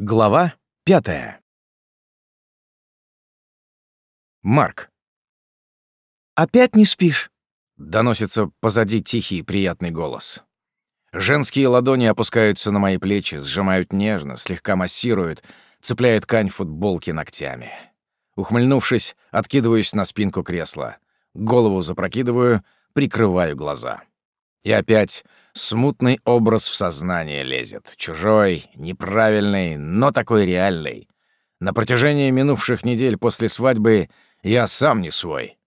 Глава пятая. Марк. «Опять не спишь?» — доносится позади тихий приятный голос. Женские ладони опускаются на мои плечи, сжимают нежно, слегка массируют, цепляют ткань футболки ногтями. Ухмыльнувшись, откидываюсь на спинку кресла. Голову запрокидываю, прикрываю глаза. И опять смутный образ в сознание лезет. Чужой, неправильный, но такой реальный. На протяжении минувших недель после свадьбы я сам не свой.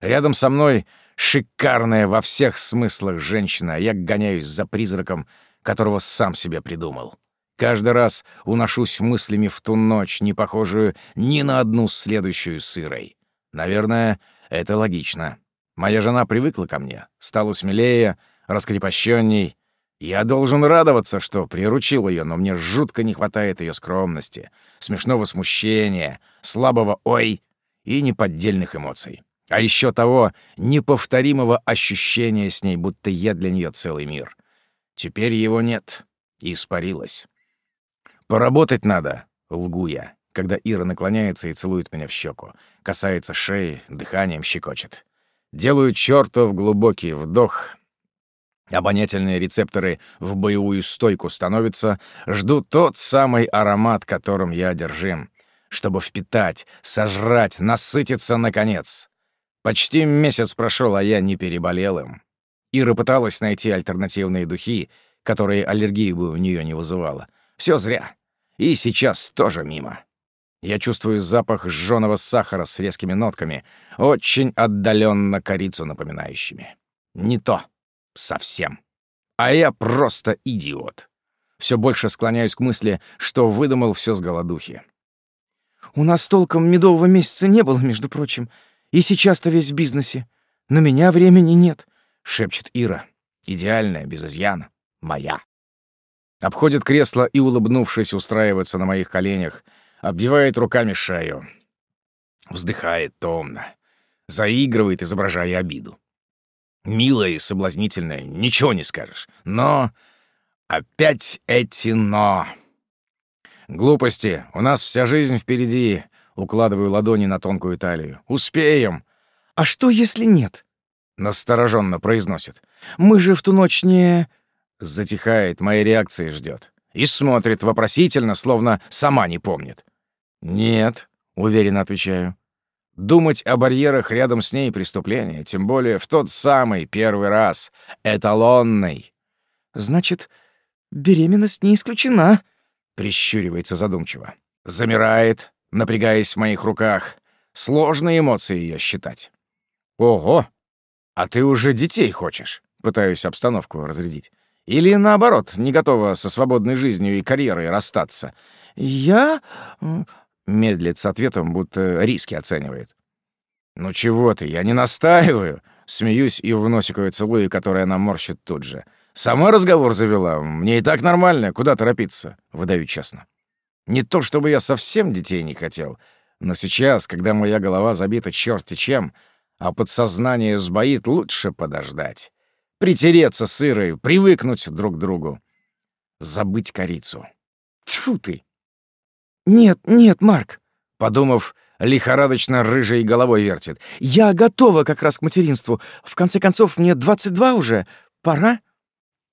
Рядом со мной шикарная во всех смыслах женщина, а я гоняюсь за призраком, которого сам себе придумал. Каждый раз уношусь мыслями в ту ночь, не похожую ни на одну следующую сырой. Наверное, это логично. Моя жена привыкла ко мне, стала смелее, раскрепощенней. Я должен радоваться, что приручил ее, но мне жутко не хватает ее скромности, смешного смущения, слабого «ой» и неподдельных эмоций. А еще того неповторимого ощущения с ней, будто я для нее целый мир. Теперь его нет. Испарилось. Поработать надо, лгу я, когда Ира наклоняется и целует меня в щеку, касается шеи, дыханием щекочет. Делаю чертов глубокий вдох, Обонятельные рецепторы в боевую стойку становятся, жду тот самый аромат, которым я одержим, чтобы впитать, сожрать, насытиться наконец. Почти месяц прошел, а я не переболел им. Ира пыталась найти альтернативные духи, которые аллергии бы у нее не вызывало. Все зря. И сейчас тоже мимо. Я чувствую запах жженого сахара с резкими нотками, очень отдаленно корицу напоминающими. Не то. Совсем. А я просто идиот. Все больше склоняюсь к мысли, что выдумал все с голодухи. «У нас толком медового месяца не было, между прочим. И сейчас-то весь в бизнесе. На меня времени нет», — шепчет Ира. «Идеальная, без изъяна. Моя». Обходит кресло и, улыбнувшись, устраивается на моих коленях, обвивает руками шею. Вздыхает томно. Заигрывает, изображая обиду. Милая и соблазнительная, ничего не скажешь. Но опять эти «но». Глупости. У нас вся жизнь впереди. Укладываю ладони на тонкую талию. Успеем. А что, если нет? Настороженно произносит. Мы же в ту ночь не... Затихает, моей реакции ждет. И смотрит вопросительно, словно сама не помнит. «Нет», — уверенно отвечаю. Думать о барьерах рядом с ней — преступление, тем более в тот самый первый раз, эталонный. «Значит, беременность не исключена», — прищуривается задумчиво. Замирает, напрягаясь в моих руках. Сложные эмоции ее считать. «Ого! А ты уже детей хочешь?» — пытаюсь обстановку разрядить. «Или, наоборот, не готова со свободной жизнью и карьерой расстаться?» «Я...» Медлит с ответом, будто риски оценивает. «Ну чего ты, я не настаиваю!» Смеюсь и в носиковые целую, которые она морщит тут же. «Сама разговор завела. Мне и так нормально. Куда торопиться?» Выдаю честно. Не то чтобы я совсем детей не хотел, но сейчас, когда моя голова забита черти чем, а подсознание сбоит, лучше подождать. Притереться сырой, привыкнуть друг к другу. Забыть корицу. Тьфу ты! «Нет, нет, Марк», — подумав, лихорадочно рыжей головой вертит. «Я готова как раз к материнству. В конце концов, мне 22 уже. Пора?»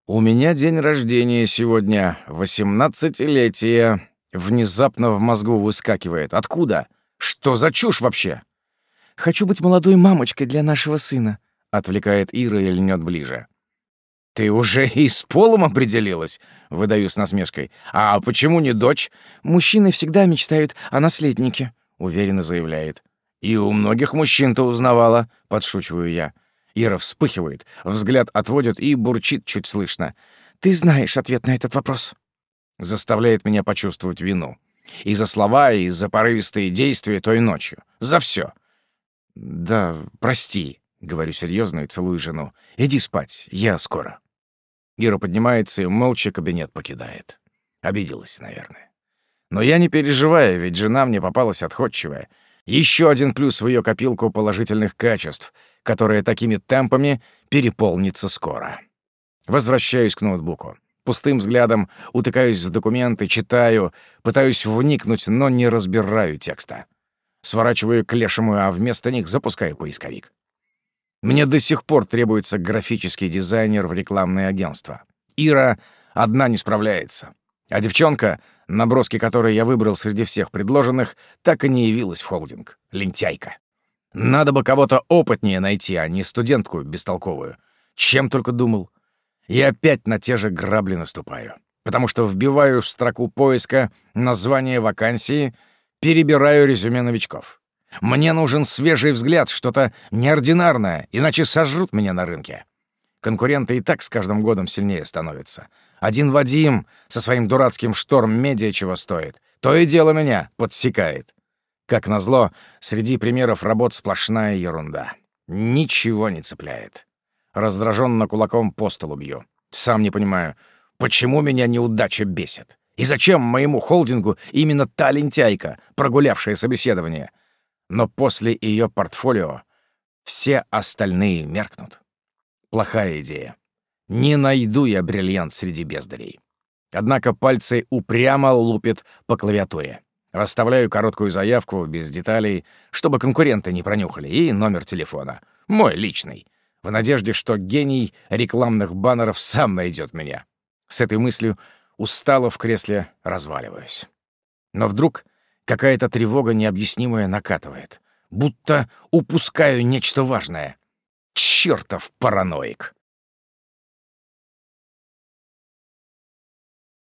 «У меня день рождения сегодня, восемнадцатилетие». Внезапно в мозгу выскакивает. «Откуда? Что за чушь вообще?» «Хочу быть молодой мамочкой для нашего сына», — отвлекает Ира и льнет ближе. «Ты уже и с полом определилась?» — выдаю с насмешкой. «А почему не дочь?» «Мужчины всегда мечтают о наследнике», — уверенно заявляет. «И у многих мужчин то узнавала», — подшучиваю я. Ира вспыхивает, взгляд отводит и бурчит чуть слышно. «Ты знаешь ответ на этот вопрос». Заставляет меня почувствовать вину. И за слова, и за порывистые действия той ночью. За все. «Да, прости», — говорю серьезно и целую жену. «Иди спать, я скоро». Ира поднимается и молча кабинет покидает. Обиделась, наверное. Но я не переживаю, ведь жена мне попалась отходчивая. Еще один плюс в ее копилку положительных качеств, которая такими темпами переполнится скоро. Возвращаюсь к ноутбуку. Пустым взглядом утыкаюсь в документы, читаю, пытаюсь вникнуть, но не разбираю текста. Сворачиваю к лешему, а вместо них запускаю поисковик. Мне до сих пор требуется графический дизайнер в рекламное агентство. Ира одна не справляется. А девчонка, наброски которой я выбрал среди всех предложенных, так и не явилась в холдинг. Лентяйка. Надо бы кого-то опытнее найти, а не студентку бестолковую. Чем только думал. И опять на те же грабли наступаю. Потому что вбиваю в строку поиска название вакансии, перебираю резюме новичков. Мне нужен свежий взгляд, что-то неординарное, иначе сожрут меня на рынке. Конкуренты и так с каждым годом сильнее становятся. Один Вадим со своим дурацким шторм-медиа чего стоит. То и дело меня подсекает. Как назло, среди примеров работ сплошная ерунда. Ничего не цепляет. Раздраженно кулаком по столу бью. Сам не понимаю, почему меня неудача бесит. И зачем моему холдингу именно та лентяйка, прогулявшая собеседование? Но после ее портфолио все остальные меркнут. Плохая идея. Не найду я бриллиант среди бездарей. Однако пальцы упрямо лупят по клавиатуре. Расставляю короткую заявку, без деталей, чтобы конкуренты не пронюхали, и номер телефона. Мой личный. В надежде, что гений рекламных баннеров сам найдет меня. С этой мыслью устало в кресле разваливаюсь. Но вдруг какая-то тревога необъяснимая накатывает. Будто упускаю нечто важное. Чёртов параноик!